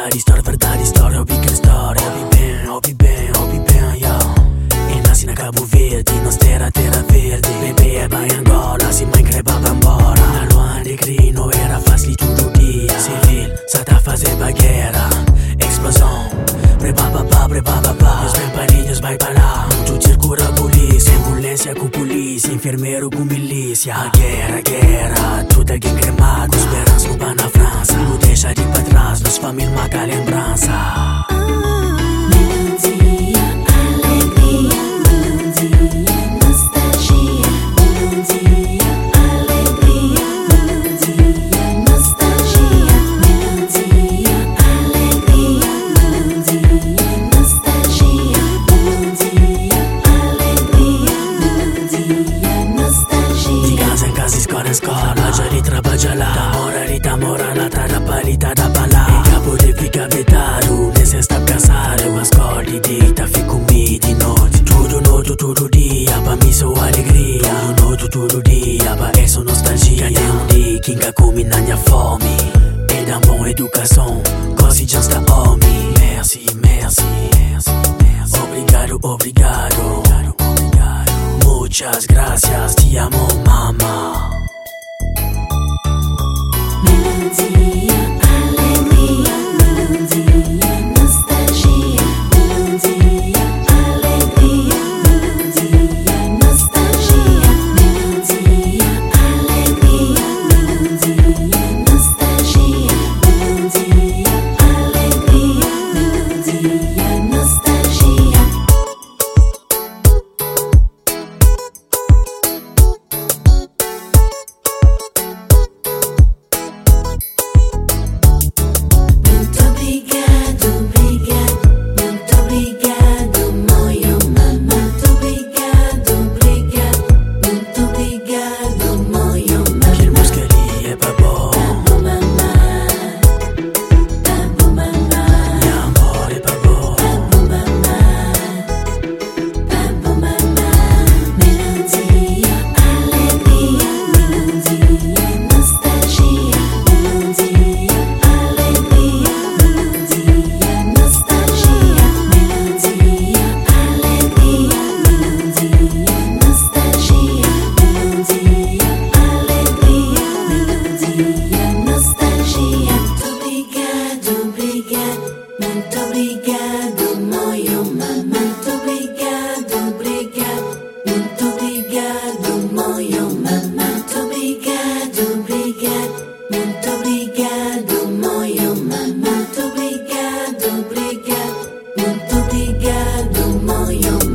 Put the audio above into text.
verdade, historia, verdad historia, obi que historia Obi ben, obi ben, obi ben, yo. E nasci na cabo Verde, non stera terra verde. Bebe e va in gola, si mai creba bambora Na luan di grino era fasli tutto dia Civil, sata fase Explosão, Explosion, preba papà, preba papà Io pra panillo, sbai palà Mucho circura Ambulância ambulanza cu enfermeiro Infermero milícia A Guerra, guerra, tutta gang fome et boa educação. Cosi Conscience d'un homme. Merci, merci, merci, merci. Obrigado, obrigado. obrigado, obrigado. Muchas gracias, te amo, mama. Melanzia. Muito obrigado, meu mama. Muito obrigado, obrigado. Muito obrigado, meu mama. Muito obrigado, obrigado. Muito obrigado, meu mama. Muito obrigado, obrigado. Muito obrigado, moyo.